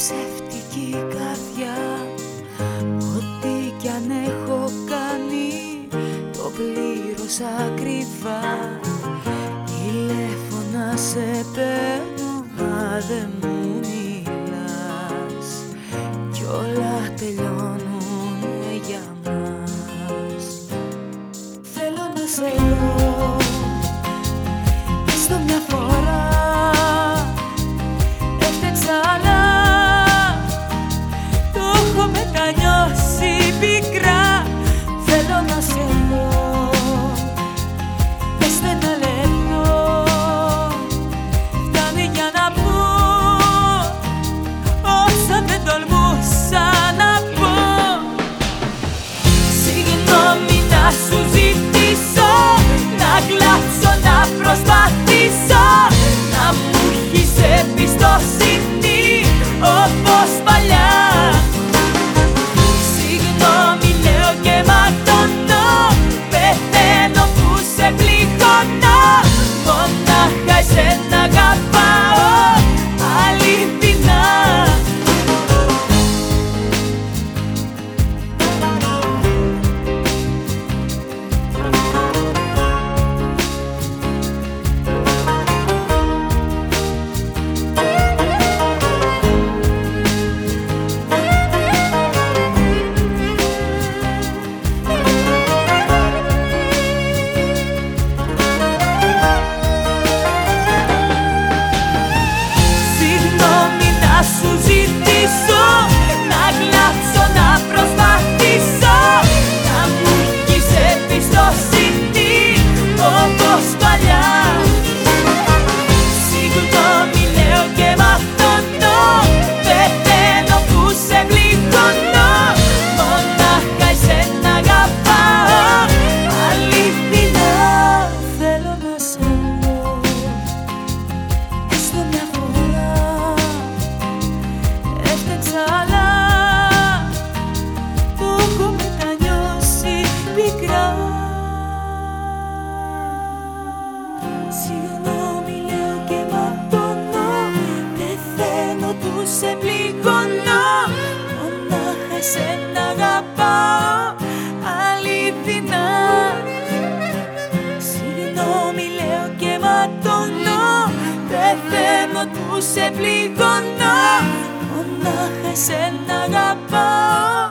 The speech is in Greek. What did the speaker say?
ψεύτικη καρδιά. Ό,τι κι αν έχω κάνει το πλήρωσα ακριβά. Τηλέφωνα σε παίρνω μα δεν μου μιλάς. Κι όλα τελειώνουν για μας. Θέλω να σε σε πληγώνω Μονάχα εσένα αγαπάω αληθινά Συγγνώμη λέω και ματώνω. Πεθαίνω που σε πληγώνω. Μονάχα εσένα αγαπάω